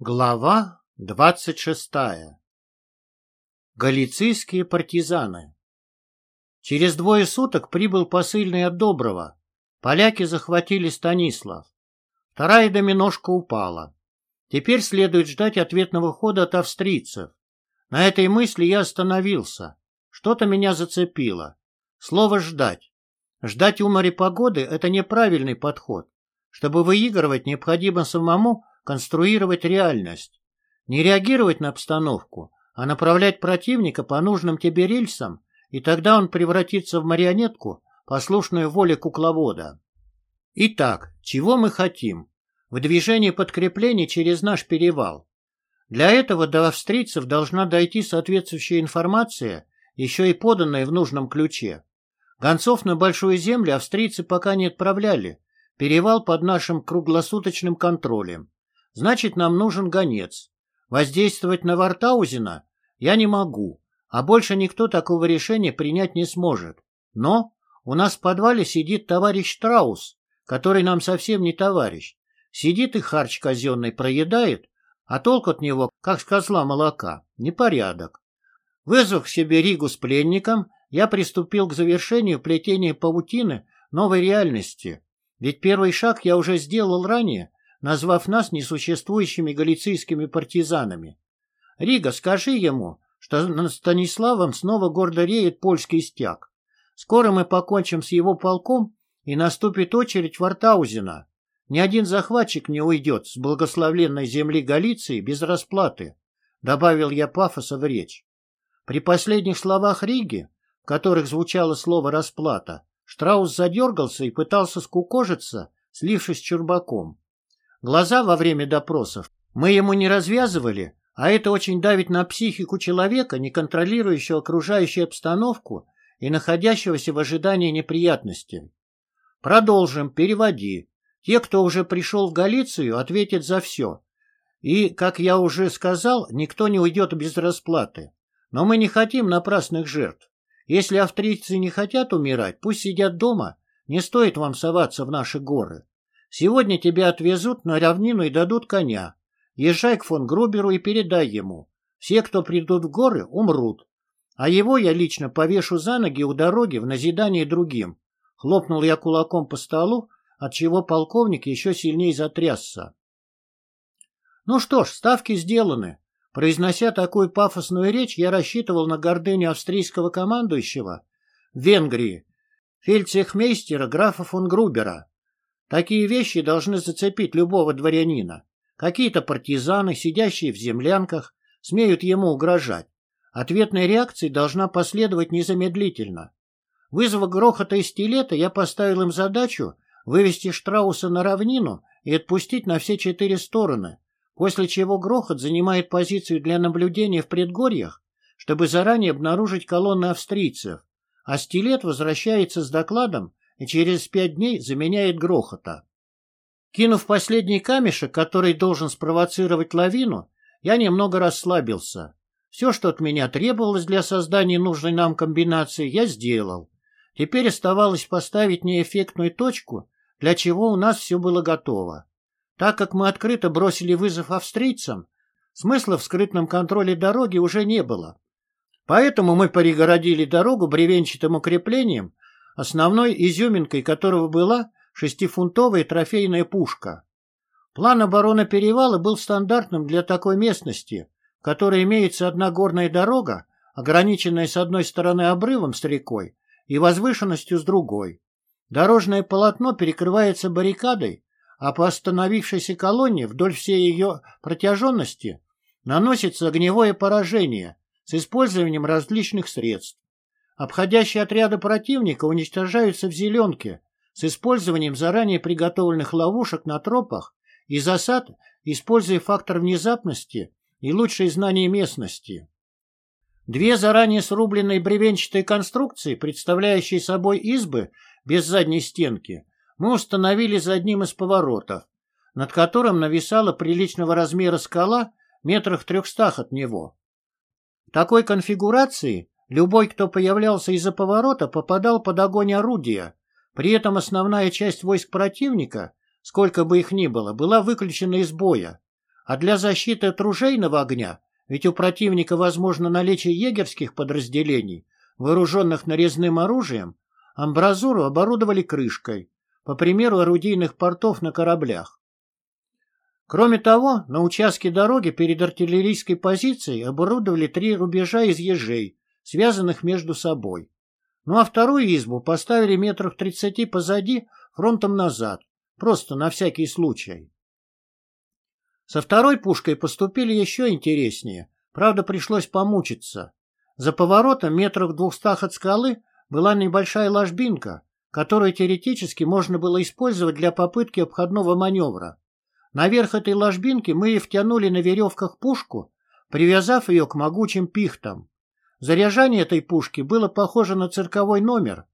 Глава двадцать шестая. Галицийские партизаны. Через двое суток прибыл посыльный от Доброго. Поляки захватили Станислав. Вторая доминошка упала. Теперь следует ждать ответного хода от австрийцев. На этой мысли я остановился. Что-то меня зацепило. Слово «ждать». Ждать у моря погоды – это неправильный подход. Чтобы выигрывать, необходимо самому конструировать реальность. Не реагировать на обстановку, а направлять противника по нужным тебе рельсам, и тогда он превратится в марионетку, послушную воле кукловода. Итак, чего мы хотим? Выдвижение подкреплений через наш перевал. Для этого до австрийцев должна дойти соответствующая информация, еще и поданная в нужном ключе. Гонцов на Большую Землю австрийцы пока не отправляли. Перевал под нашим круглосуточным контролем. Значит, нам нужен гонец. Воздействовать на Вартаузена я не могу, а больше никто такого решения принять не сможет. Но у нас в подвале сидит товарищ Штраус, который нам совсем не товарищ. Сидит и харч казенный проедает, а толк от него, как с козла молока, непорядок. Вызвав к себе Ригу с пленником, я приступил к завершению плетения паутины новой реальности. Ведь первый шаг я уже сделал ранее, назвав нас несуществующими галицийскими партизанами. Рига, скажи ему, что над Станиславом снова гордо реет польский стяг. Скоро мы покончим с его полком, и наступит очередь Вартаузена. Ни один захватчик не уйдет с благословленной земли Галиции без расплаты, добавил я пафоса в речь. При последних словах Риги, в которых звучало слово «расплата», Штраус задергался и пытался скукожиться, слившись с чурбаком. Глаза во время допросов мы ему не развязывали, а это очень давит на психику человека, не контролирующего окружающую обстановку и находящегося в ожидании неприятностей. Продолжим, переводи. Те, кто уже пришел в Галицию, ответят за все. И, как я уже сказал, никто не уйдет без расплаты. Но мы не хотим напрасных жертв. Если австрийцы не хотят умирать, пусть сидят дома, не стоит вам соваться в наши горы. Сегодня тебя отвезут на равнину и дадут коня. Езжай к фон Груберу и передай ему. Все, кто придут в горы, умрут. А его я лично повешу за ноги у дороги в назидание другим. Хлопнул я кулаком по столу, отчего полковник еще сильнее затрясся. Ну что ж, ставки сделаны. Произнося такую пафосную речь, я рассчитывал на гордыню австрийского командующего в Венгрии, фельдцехмейстера графа фон Грубера. Такие вещи должны зацепить любого дворянина. Какие-то партизаны, сидящие в землянках, смеют ему угрожать. Ответная реакция должна последовать незамедлительно. Вызвав грохота из стилета, я поставил им задачу вывести Штрауса на равнину и отпустить на все четыре стороны, после чего грохот занимает позицию для наблюдения в предгорьях, чтобы заранее обнаружить колонны австрийцев, а стилет возвращается с докладом и через пять дней заменяет грохота. Кинув последний камешек, который должен спровоцировать лавину, я немного расслабился. Все, что от меня требовалось для создания нужной нам комбинации, я сделал. Теперь оставалось поставить неэффектную точку, для чего у нас все было готово. Так как мы открыто бросили вызов австрийцам, смысла в скрытном контроле дороги уже не было. Поэтому мы перегородили дорогу бревенчатым укреплением, основной изюминкой которого была шестифунтовая трофейная пушка. План обороны перевала был стандартным для такой местности, в которой имеется одна горная дорога, ограниченная с одной стороны обрывом с рекой и возвышенностью с другой. Дорожное полотно перекрывается баррикадой, а по остановившейся колонне вдоль всей ее протяженности наносится огневое поражение с использованием различных средств. Обходящие отряды противника уничтожаются в зеленке с использованием заранее приготовленных ловушек на тропах и засад, используя фактор внезапности и лучшие знания местности. Две заранее срубленные бревенчатые конструкции, представляющие собой избы без задней стенки, мы установили за одним из поворотов, над которым нависала приличного размера скала метрах трехстах от него. В такой конфигурации Любой, кто появлялся из-за поворота, попадал под огонь орудия. При этом основная часть войск противника, сколько бы их ни было, была выключена из боя. А для защиты от ружейного огня, ведь у противника возможно наличие егерских подразделений, вооруженных нарезным оружием, амбразуру оборудовали крышкой, по примеру орудийных портов на кораблях. Кроме того, на участке дороги перед артиллерийской позицией оборудовали три рубежа из ежей, связанных между собой. Ну а вторую избу поставили метров тридцати позади, фронтом назад, просто на всякий случай. Со второй пушкой поступили еще интереснее, правда пришлось помучиться. За поворотом метров двухстах от скалы была небольшая ложбинка, которую теоретически можно было использовать для попытки обходного маневра. Наверх этой ложбинки мы и втянули на веревках пушку, привязав ее к могучим пихтам. Заряжание этой пушки было похоже на цирковой номер,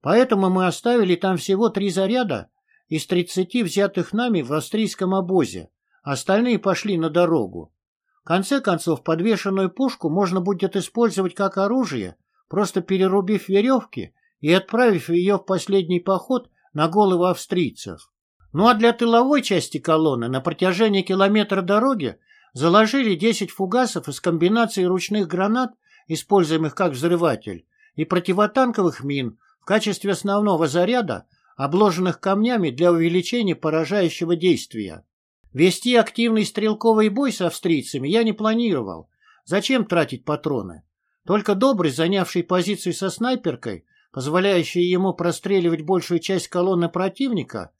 поэтому мы оставили там всего три заряда из тридцати взятых нами в австрийском обозе, остальные пошли на дорогу. В конце концов, подвешенную пушку можно будет использовать как оружие, просто перерубив веревки и отправив ее в последний поход на головы австрийцев. Ну а для тыловой части колонны на протяжении километра дороги заложили 10 фугасов из комбинации ручных гранат используемых как взрыватель, и противотанковых мин в качестве основного заряда, обложенных камнями для увеличения поражающего действия. Вести активный стрелковый бой с австрийцами я не планировал. Зачем тратить патроны? Только Добрый, занявший позицию со снайперкой, позволяющей ему простреливать большую часть колонны противника,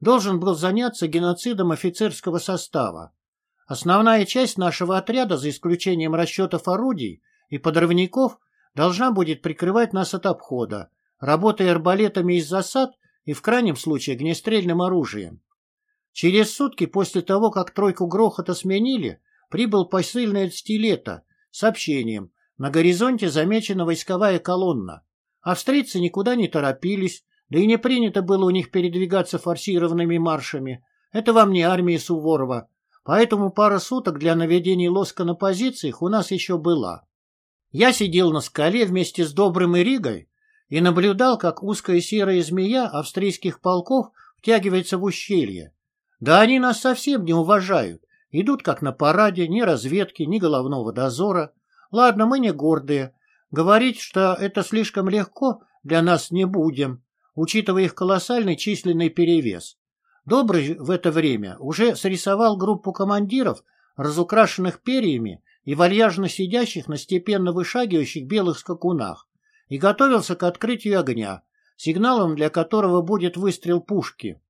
должен был заняться геноцидом офицерского состава. Основная часть нашего отряда, за исключением расчетов орудий, и подрывников должна будет прикрывать нас от обхода, работая арбалетами из засад и в крайнем случае огнестрельным оружием. Через сутки после того, как тройку грохота сменили, прибыл посыльный от стилета с сообщением «На горизонте замечена войсковая колонна». Австрийцы никуда не торопились, да и не принято было у них передвигаться форсированными маршами. Это вам не армия Суворова. Поэтому пара суток для наведения лоска на позициях у нас еще была. Я сидел на скале вместе с Добрым и Ригой и наблюдал, как узкая серая змея австрийских полков втягивается в ущелье. Да они нас совсем не уважают. Идут как на параде, ни разведки, ни головного дозора. Ладно, мы не гордые. Говорить, что это слишком легко, для нас не будем, учитывая их колоссальный численный перевес. Добрый в это время уже срисовал группу командиров, разукрашенных перьями и вальяжно сидящих на степенно вышагивающих белых скакунах, и готовился к открытию огня, сигналом для которого будет выстрел пушки.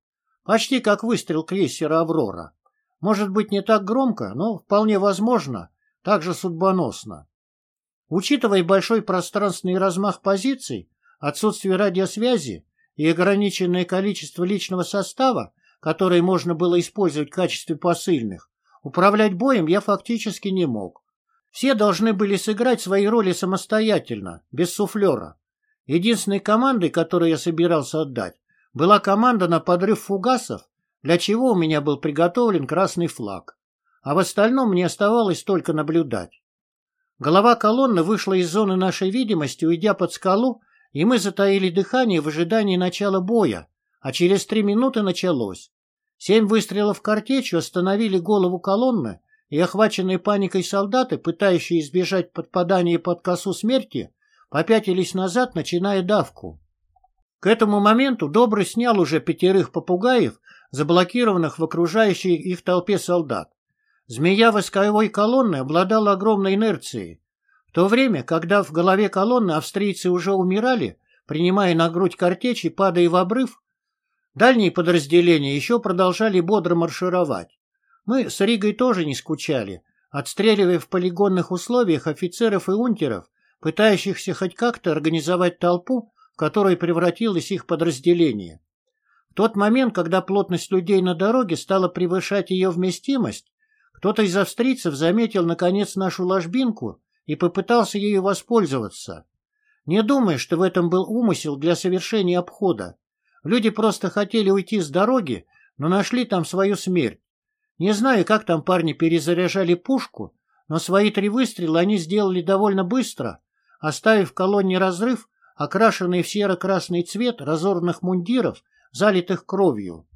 Почти как выстрел крейсера «Аврора». Может быть, не так громко, но вполне возможно, также судьбоносно. Учитывая большой пространственный размах позиций, отсутствие радиосвязи и ограниченное количество личного состава, которое можно было использовать в качестве посыльных, управлять боем я фактически не мог. Все должны были сыграть свои роли самостоятельно, без суфлера. Единственной командой, которую я собирался отдать, была команда на подрыв фугасов, для чего у меня был приготовлен красный флаг. А в остальном мне оставалось только наблюдать. Голова колонны вышла из зоны нашей видимости, уйдя под скалу, и мы затаили дыхание в ожидании начала боя, а через три минуты началось. Семь выстрелов картечью остановили голову колонны, и охваченные паникой солдаты, пытающие избежать подпадания под косу смерти, попятились назад, начиная давку. К этому моменту Добрый снял уже пятерых попугаев, заблокированных в окружающей их толпе солдат. Змея войсковой колонны обладала огромной инерцией. В то время, когда в голове колонны австрийцы уже умирали, принимая на грудь картечи, падая в обрыв, дальние подразделения еще продолжали бодро маршировать. Мы с Ригой тоже не скучали, отстреливая в полигонных условиях офицеров и унтеров, пытающихся хоть как-то организовать толпу, в которой превратилось их подразделение. В тот момент, когда плотность людей на дороге стала превышать ее вместимость, кто-то из австрийцев заметил, наконец, нашу ложбинку и попытался ею воспользоваться. Не думая, что в этом был умысел для совершения обхода. Люди просто хотели уйти с дороги, но нашли там свою смерть. Не знаю, как там парни перезаряжали пушку, но свои три выстрела они сделали довольно быстро, оставив в колонне разрыв, окрашенный в серо-красный цвет разорванных мундиров, залитых кровью.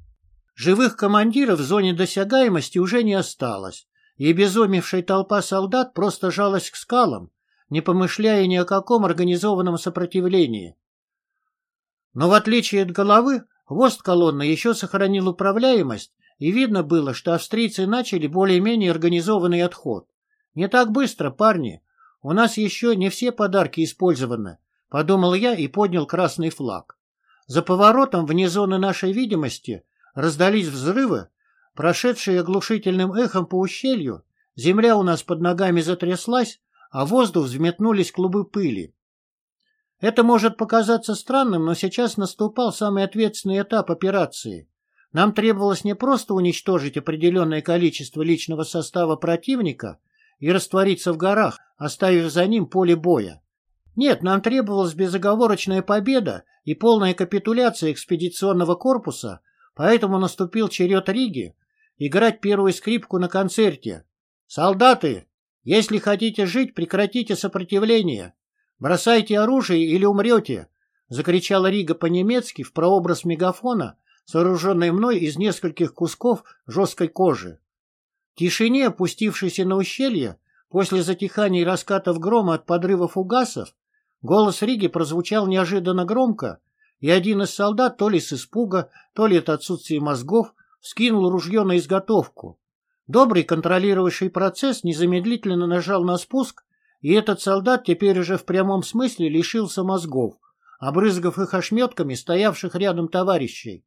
Живых командиров в зоне досягаемости уже не осталось, и безумевшая толпа солдат просто жалась к скалам, не помышляя ни о каком организованном сопротивлении. Но в отличие от головы, хвост колонны еще сохранил управляемость, и видно было, что австрийцы начали более-менее организованный отход. Не так быстро, парни. У нас еще не все подарки использованы, подумал я и поднял красный флаг. За поворотом вне зоны нашей видимости раздались взрывы, прошедшие оглушительным эхом по ущелью, земля у нас под ногами затряслась, а воздух взметнулись клубы пыли. Это может показаться странным, но сейчас наступал самый ответственный этап операции. Нам требовалось не просто уничтожить определенное количество личного состава противника и раствориться в горах, оставив за ним поле боя. Нет, нам требовалась безоговорочная победа и полная капитуляция экспедиционного корпуса, поэтому наступил черед Риги играть первую скрипку на концерте. «Солдаты, если хотите жить, прекратите сопротивление. Бросайте оружие или умрете!» — закричала Рига по-немецки в прообраз мегафона, сооруженный мной из нескольких кусков жесткой кожи. В тишине, опустившейся на ущелье, после затихания и раскатов грома от подрывов угасов, голос Риги прозвучал неожиданно громко, и один из солдат то ли с испуга, то ли от отсутствия мозгов скинул ружье на изготовку. Добрый, контролировавший процесс, незамедлительно нажал на спуск, и этот солдат теперь уже в прямом смысле лишился мозгов, обрызгав их ошметками стоявших рядом товарищей.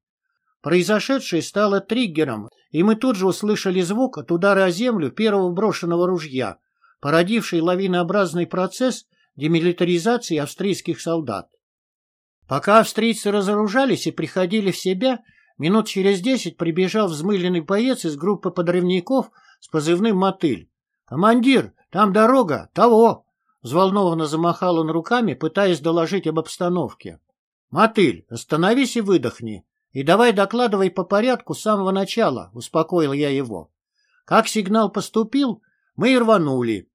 Произошедшее стало триггером, и мы тут же услышали звук от удара о землю первого брошенного ружья, породивший лавинообразный процесс демилитаризации австрийских солдат. Пока австрийцы разоружались и приходили в себя, минут через десять прибежал взмыленный боец из группы подрывников с позывным «Мотыль». «Командир, там дорога, того!» Взволнованно замахал он руками, пытаясь доложить об обстановке. «Мотыль, остановись и выдохни. И давай докладывай по порядку с самого начала, успокоил я его. Как сигнал поступил, мы и рванули.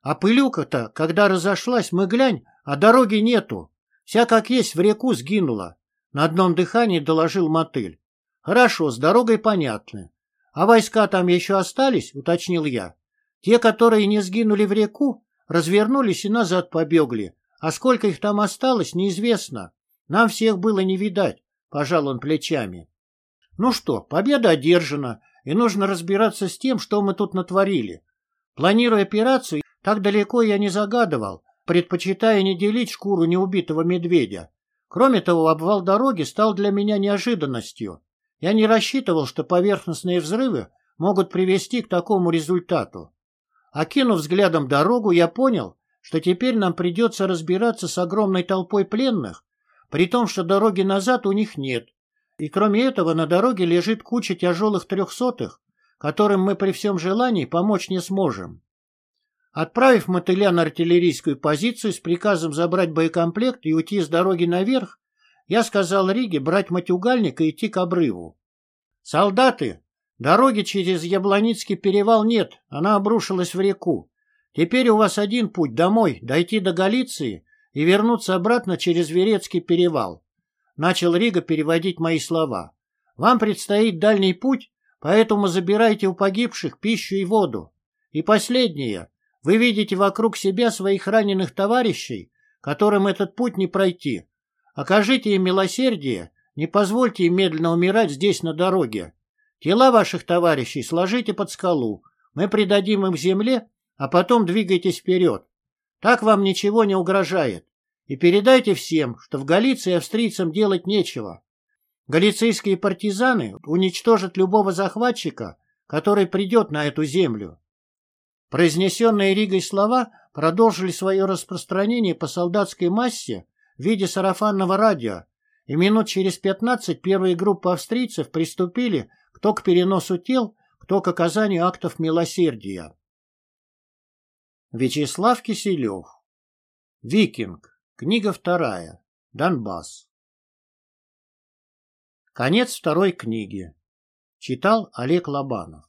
А пылюка-то, когда разошлась, мы глянь, а дороги нету. Вся как есть в реку сгинула. На одном дыхании доложил мотыль. Хорошо, с дорогой понятно. А войска там еще остались, уточнил я. Те, которые не сгинули в реку, развернулись и назад побегли. А сколько их там осталось, неизвестно. Нам всех было не видать. — пожал он плечами. «Ну что, победа одержана, и нужно разбираться с тем, что мы тут натворили. Планируя операцию, так далеко я не загадывал, предпочитая не делить шкуру неубитого медведя. Кроме того, обвал дороги стал для меня неожиданностью. Я не рассчитывал, что поверхностные взрывы могут привести к такому результату. Окинув взглядом дорогу, я понял, что теперь нам придется разбираться с огромной толпой пленных, при том, что дороги назад у них нет. И кроме этого на дороге лежит куча тяжелых трехсотых, которым мы при всем желании помочь не сможем. Отправив мотыля на артиллерийскую позицию с приказом забрать боекомплект и уйти с дороги наверх, я сказал Риге брать матюгальник и идти к обрыву. «Солдаты, дороги через Яблоницкий перевал нет, она обрушилась в реку. Теперь у вас один путь домой, дойти до Галиции и вернуться обратно через Верецкий перевал. Начал Рига переводить мои слова. Вам предстоит дальний путь, поэтому забирайте у погибших пищу и воду. И последнее. Вы видите вокруг себя своих раненых товарищей, которым этот путь не пройти. Окажите им милосердие, не позвольте им медленно умирать здесь на дороге. Тела ваших товарищей сложите под скалу. Мы придадим им земле, а потом двигайтесь вперед. Так вам ничего не угрожает. И передайте всем, что в Галиции австрийцам делать нечего. Галицийские партизаны уничтожат любого захватчика, который придет на эту землю. Произнесенные Ригой слова продолжили свое распространение по солдатской массе в виде сарафанного радио, и минут через пятнадцать первые группы австрийцев приступили кто к переносу тел, кто к оказанию актов милосердия. Вячеслав Киселев. Викинг. Книга вторая. Донбасс. Конец второй книги. Читал Олег Лобанов.